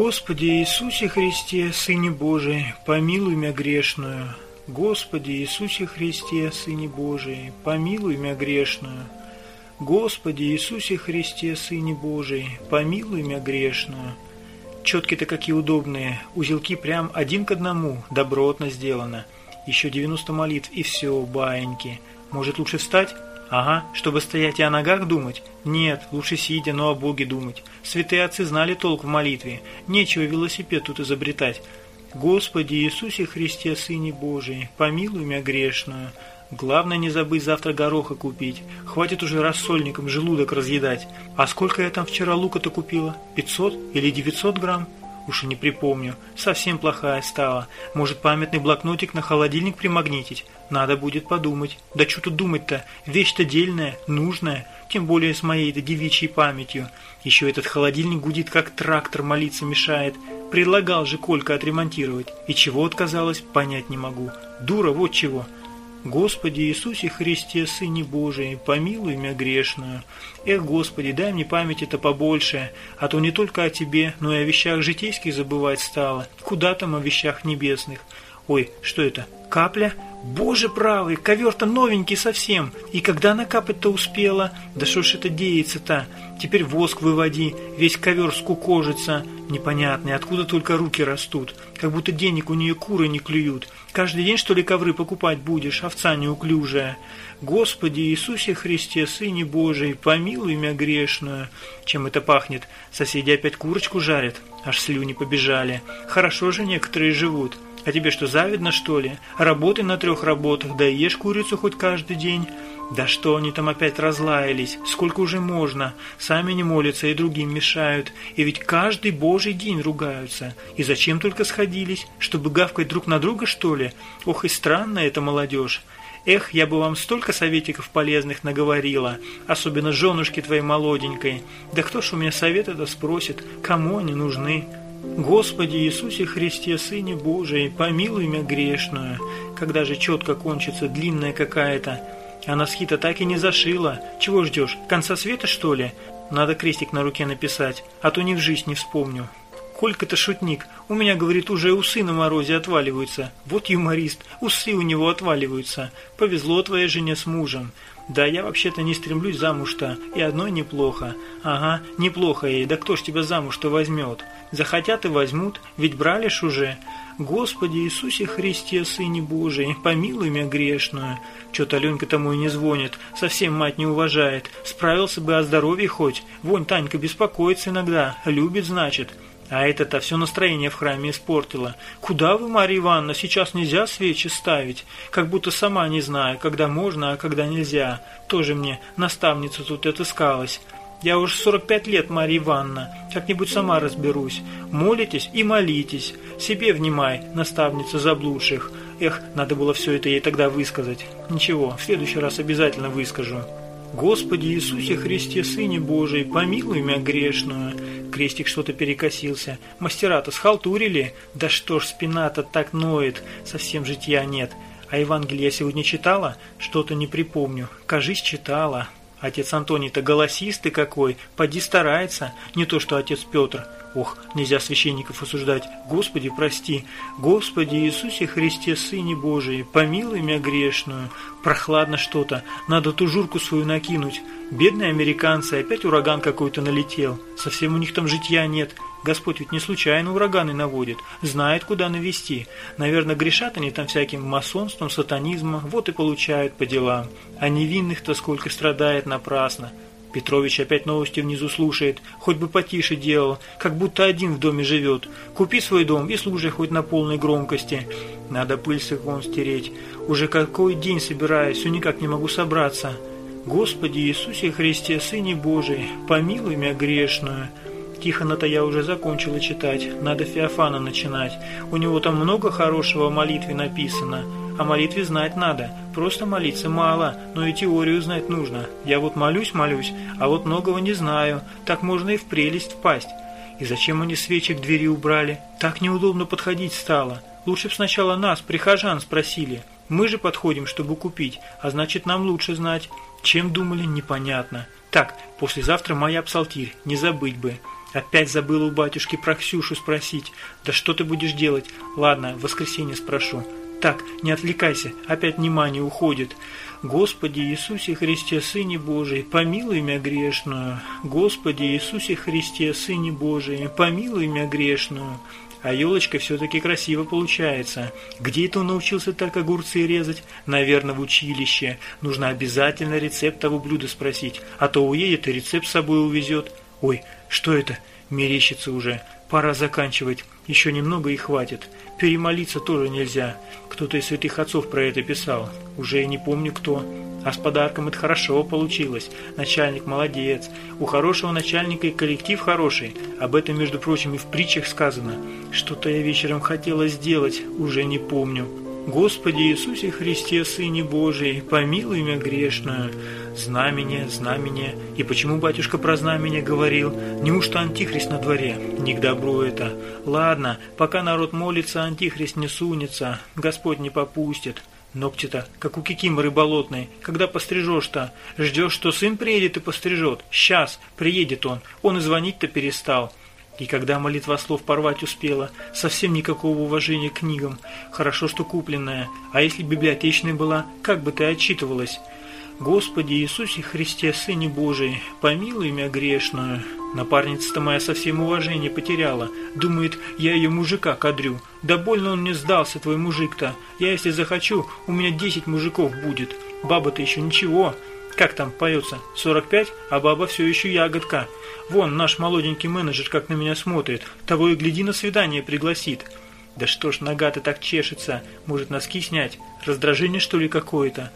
Господи Иисусе Христе, Сыне Божий, помилуй меня грешную. Господи Иисусе Христе, Сыне Божий, помилуй меня грешную. Господи Иисусе Христе, Сыне Божий, помилуй меня грешную. Четки-то какие удобные, узелки прям один к одному, добротно сделано. Еще 90 молитв и все, баиньки. Может лучше встать? Ага, чтобы стоять и о ногах думать? Нет, лучше сидя, но о Боге думать. Святые отцы знали толк в молитве. Нечего велосипед тут изобретать. Господи Иисусе Христе, Сыне Божий, помилуй меня грешную. Главное не забыть завтра гороха купить. Хватит уже рассольником желудок разъедать. А сколько я там вчера лука-то купила? 500 или 900 грамм? Уж и не припомню. Совсем плохая стала. Может, памятный блокнотик на холодильник примагнитить? Надо будет подумать. Да что тут думать-то? Вещь-то дельная, нужная. Тем более с моей-то девичьей памятью. Еще этот холодильник гудит, как трактор, молиться мешает. Предлагал же Колька отремонтировать. И чего отказалась, понять не могу. Дура, вот чего. Господи Иисусе Христе, Сыне Божий, помилуй меня грешную. Эх, Господи, дай мне памяти-то побольше, а то не только о Тебе, но и о вещах житейских забывать стало. Куда там о вещах небесных? Ой, что это? Капля? Боже правый, ковер-то новенький совсем. И когда накапать-то успела? Да что ж это деется-то? Теперь воск выводи, весь ковер скукожится. Непонятно, откуда только руки растут. Как будто денег у нее куры не клюют. Каждый день, что ли, ковры покупать будешь, овца неуклюжая? Господи Иисусе Христе, Сыне Божий, помилуй меня грешную. Чем это пахнет? Соседи опять курочку жарят? Аж слюни побежали. Хорошо же некоторые живут. А тебе что, завидно, что ли? Работай на трех работах, да ешь курицу хоть каждый день. Да что они там опять разлаялись? Сколько уже можно? Сами не молятся и другим мешают. И ведь каждый божий день ругаются. И зачем только сходились? Чтобы гавкать друг на друга, что ли? Ох и странная эта молодежь. Эх, я бы вам столько советиков полезных наговорила, особенно женушке твоей молоденькой. Да кто ж у меня совет-то спросит, кому они нужны?» Господи Иисусе Христе, Сыне Божий, помилуй меня грешную. Когда же четко кончится, длинная какая-то. А носки-то так и не зашила. Чего ждешь, конца света, что ли? Надо крестик на руке написать, а то ни в жизнь не вспомню. Колька-то шутник. У меня, говорит, уже усы на морозе отваливаются. Вот юморист, усы у него отваливаются. Повезло твоей жене с мужем. Да я вообще-то не стремлюсь замуж-то, и одной неплохо. Ага, неплохо ей, да кто ж тебя замуж-то возьмет? Захотят и возьмут, ведь брали ж уже. Господи Иисусе Христе, Сыне Божий, помилуй меня грешную. Чё-то Аленька тому и не звонит, совсем мать не уважает. Справился бы о здоровье хоть. Вон Танька беспокоится иногда, любит, значит. А это-то все настроение в храме испортило. Куда вы, Марья Ивановна, сейчас нельзя свечи ставить? Как будто сама не знаю, когда можно, а когда нельзя. Тоже мне наставница тут отыскалась. Я уж 45 лет, Марья Ивановна, как-нибудь сама разберусь. Молитесь и молитесь. Себе внимай, наставница заблудших. Эх, надо было все это ей тогда высказать. Ничего, в следующий раз обязательно выскажу. Господи Иисусе Христе, Сыне Божий, помилуй меня грешную. Крестик что-то перекосился. Мастера-то схалтурили. Да что ж, спина-то так ноет. Совсем житья нет. А Евангелие я сегодня читала? Что-то не припомню. Кажись, читала. Отец Антоний-то голосистый какой. Поди старается. Не то, что отец Петр. Ох, нельзя священников осуждать. Господи, прости. Господи Иисусе Христе, Сыне Божий, помилуй меня грешную. Прохладно что-то. Надо тужурку свою накинуть. Бедные американцы, опять ураган какой-то налетел. Совсем у них там житья нет. Господь ведь не случайно ураганы наводит. Знает, куда навести. Наверное, грешат они там всяким масонством, сатанизмом. Вот и получают по делам. А невинных-то сколько страдает напрасно. Петрович опять новости внизу слушает, хоть бы потише делал, как будто один в доме живет. Купи свой дом и слушай хоть на полной громкости. Надо пыль с икон стереть. Уже какой день собираюсь, все никак не могу собраться. Господи Иисусе Христе, Сыне Божий, помилуй меня грешную. Тихона-то я уже закончила читать, надо Феофана начинать. У него там много хорошего в молитве написано. О молитве знать надо. Просто молиться мало, но и теорию знать нужно. Я вот молюсь-молюсь, а вот многого не знаю. Так можно и в прелесть впасть. И зачем они свечи к двери убрали? Так неудобно подходить стало. Лучше б сначала нас, прихожан, спросили. Мы же подходим, чтобы купить, а значит нам лучше знать. Чем думали, непонятно. Так, послезавтра моя псалтирь, не забыть бы. Опять забыла у батюшки про Ксюшу спросить. Да что ты будешь делать? Ладно, в воскресенье спрошу. Так, не отвлекайся, опять внимание уходит. Господи Иисусе Христе, Сыне Божий, помилуй меня грешную. Господи Иисусе Христе, Сыне Божий, помилуй меня грешную. А елочка все-таки красиво получается. Где это он научился так огурцы резать? Наверное, в училище. Нужно обязательно рецепт того блюда спросить, а то уедет и рецепт с собой увезет. Ой, что это? Мерещится уже. Пора заканчивать. Еще немного и хватит. Перемолиться тоже нельзя. Кто-то из святых отцов про это писал. Уже не помню кто. А с подарком это хорошо получилось. Начальник молодец. У хорошего начальника и коллектив хороший. Об этом, между прочим, и в притчах сказано. Что-то я вечером хотела сделать, уже не помню. Господи Иисусе Христе, Сыне Божий, помилуй меня грешную. Знамение, знамение. И почему батюшка про знамение говорил? Неужто антихрист на дворе? Не к добру это. Ладно, пока народ молится, антихрист не сунется, Господь не попустит. Ногти-то, как у кикиморы болотной. Когда пострижешь-то? Ждешь, что сын приедет и пострижет? Сейчас, приедет он. Он и звонить-то перестал. И когда молитва слов порвать успела, совсем никакого уважения к книгам. Хорошо, что купленная. А если библиотечная была, как бы ты отчитывалась? Господи Иисусе Христе, Сыне Божий, помилуй меня грешную. Напарница-то моя совсем уважение потеряла. Думает, я ее мужика кадрю. Да больно он мне сдался, твой мужик-то. Я, если захочу, у меня десять мужиков будет. Баба-то еще ничего. Как там поется? 45, а баба все еще ягодка. Вон, наш молоденький менеджер как на меня смотрит. Того и гляди на свидание пригласит. Да что ж, нога-то так чешется. Может, носки снять? Раздражение, что ли, какое-то?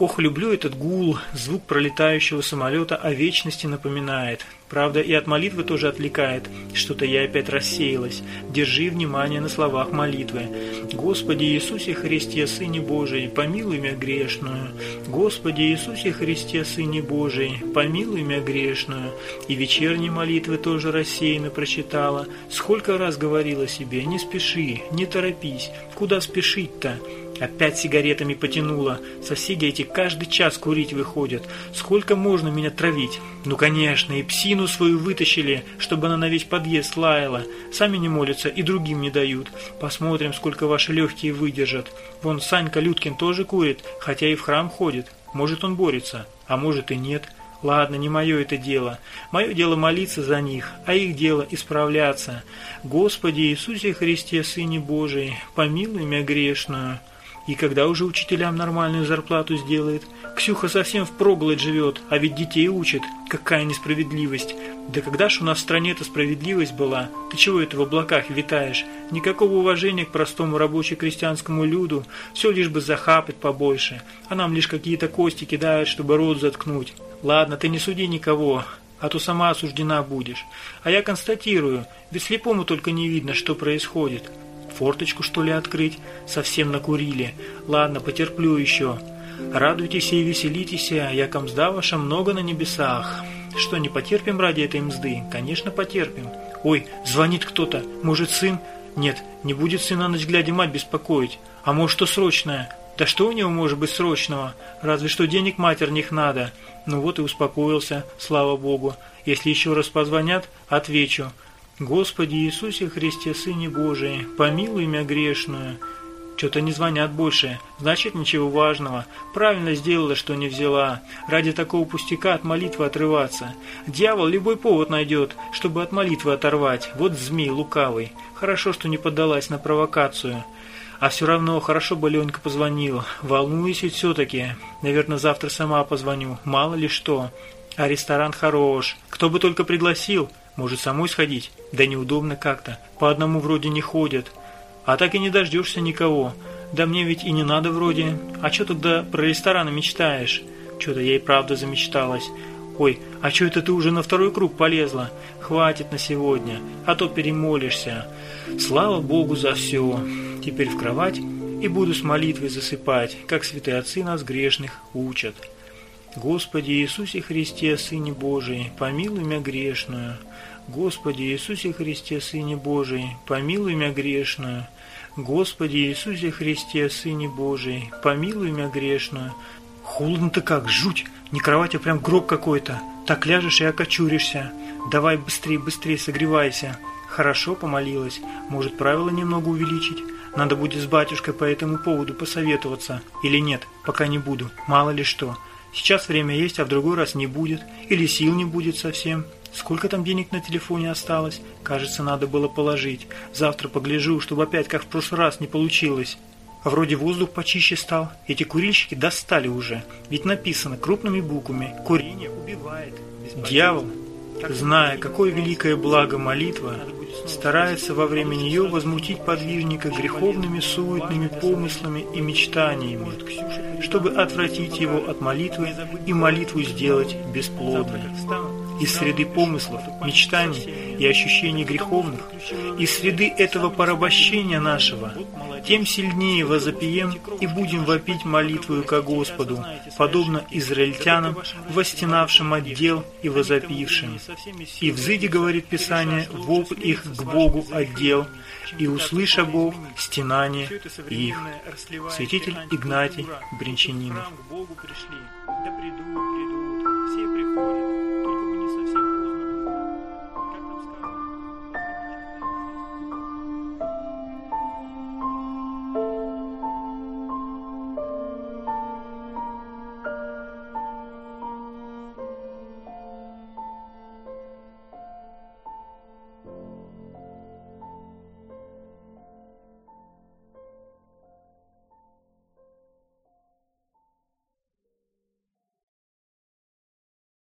Ох, люблю этот гул, звук пролетающего самолета о вечности напоминает. Правда, и от молитвы тоже отвлекает. Что-то я опять рассеялась. Держи внимание на словах молитвы. Господи Иисусе Христе, Сыне Божий, помилуй меня грешную. Господи Иисусе Христе, Сыне Божий, помилуй меня грешную. И вечерние молитвы тоже рассеянно прочитала. Сколько раз говорила себе, не спеши, не торопись. Куда спешить-то? Опять сигаретами потянуло. Соседи эти каждый час курить выходят. Сколько можно меня травить? Ну, конечно, и псину свою вытащили, чтобы она на весь подъезд лаяла. Сами не молятся и другим не дают. Посмотрим, сколько ваши легкие выдержат. Вон Санька Людкин тоже курит, хотя и в храм ходит. Может, он борется, а может и нет. Ладно, не мое это дело. Мое дело молиться за них, а их дело исправляться. Господи Иисусе Христе, Сыне Божий, помилуй меня грешную. И когда уже учителям нормальную зарплату сделает? Ксюха совсем впроголодь живет, а ведь детей учит. Какая несправедливость. Да когда ж у нас в стране эта справедливость была? Ты чего это в облаках витаешь? Никакого уважения к простому рабоче-крестьянскому люду. Все лишь бы захапать побольше. А нам лишь какие-то кости кидают, чтобы рот заткнуть. Ладно, ты не суди никого, а то сама осуждена будешь. А я констатирую, ведь слепому только не видно, что происходит. Форточку, что ли, открыть? Совсем накурили. Ладно, потерплю еще. Радуйтесь и веселитесь, а яко мзда ваша много на небесах. Что, не потерпим ради этой мзды? Конечно, потерпим. Ой, звонит кто-то. Может, сын? Нет, не будет сына ночь глядя мать беспокоить. А может, что срочное? Да что у него может быть срочного? Разве что денег матерних надо. Ну вот и успокоился, слава богу. Если еще раз позвонят, отвечу. Господи Иисусе Христе, Сыне Божий, помилуй меня грешную. Что-то не звонят больше, значит ничего важного. Правильно сделала, что не взяла. Ради такого пустяка от молитвы отрываться. Дьявол любой повод найдет, чтобы от молитвы оторвать. Вот змей лукавый. Хорошо, что не поддалась на провокацию. А все равно хорошо бы Ленька позвонил. Волнуюсь ведь все-таки. Наверное, завтра сама позвоню. Мало ли что. А ресторан хорош. Кто бы только пригласил. Может, самой сходить? Да неудобно как-то. По одному вроде не ходят. А так и не дождешься никого. Да мне ведь и не надо вроде. А что тогда про рестораны мечтаешь? Что-то я и правда замечталась. Ой, а что это ты уже на второй круг полезла? Хватит на сегодня, а то перемолишься. Слава Богу за все. Теперь в кровать и буду с молитвой засыпать, как святые отцы нас грешных учат. Господи Иисусе Христе, Сыне Божий, помилуй меня грешную. Господи Иисусе Христе, Сыне Божий, помилуй меня грешную. Господи Иисусе Христе, Сыне Божий, помилуй меня грешную. Холодно-то как, жуть, не кровать, а прям гроб какой-то. Так ляжешь и окочуришься. Давай быстрее, быстрее согревайся. Хорошо, помолилась. Может, правила немного увеличить? Надо будет с батюшкой по этому поводу посоветоваться. Или нет, пока не буду. Мало ли что. Сейчас время есть, а в другой раз не будет. Или сил не будет совсем. Сколько там денег на телефоне осталось? Кажется, надо было положить. Завтра погляжу, чтобы опять как в прошлый раз не получилось. Вроде воздух почище стал. Эти курильщики достали уже. Ведь написано крупными буквами «Курение убивает». Дьявол, зная, какое великое благо молитва, старается во время нее возмутить подвижника греховными суетными помыслами и мечтаниями, чтобы отвратить его от молитвы и молитву сделать бесплодной. Из среды помыслов, мечтаний и ощущений греховных, из среды этого порабощения нашего, тем сильнее возопием и будем вопить молитвою ко Господу, подобно израильтянам, восстенавшим отдел и возопившим. И взыди, говорит Писание, вопль их к Богу отдел, и услыша Бог стенание их. Святитель Игнатий Бринчанинов. Да все приходят.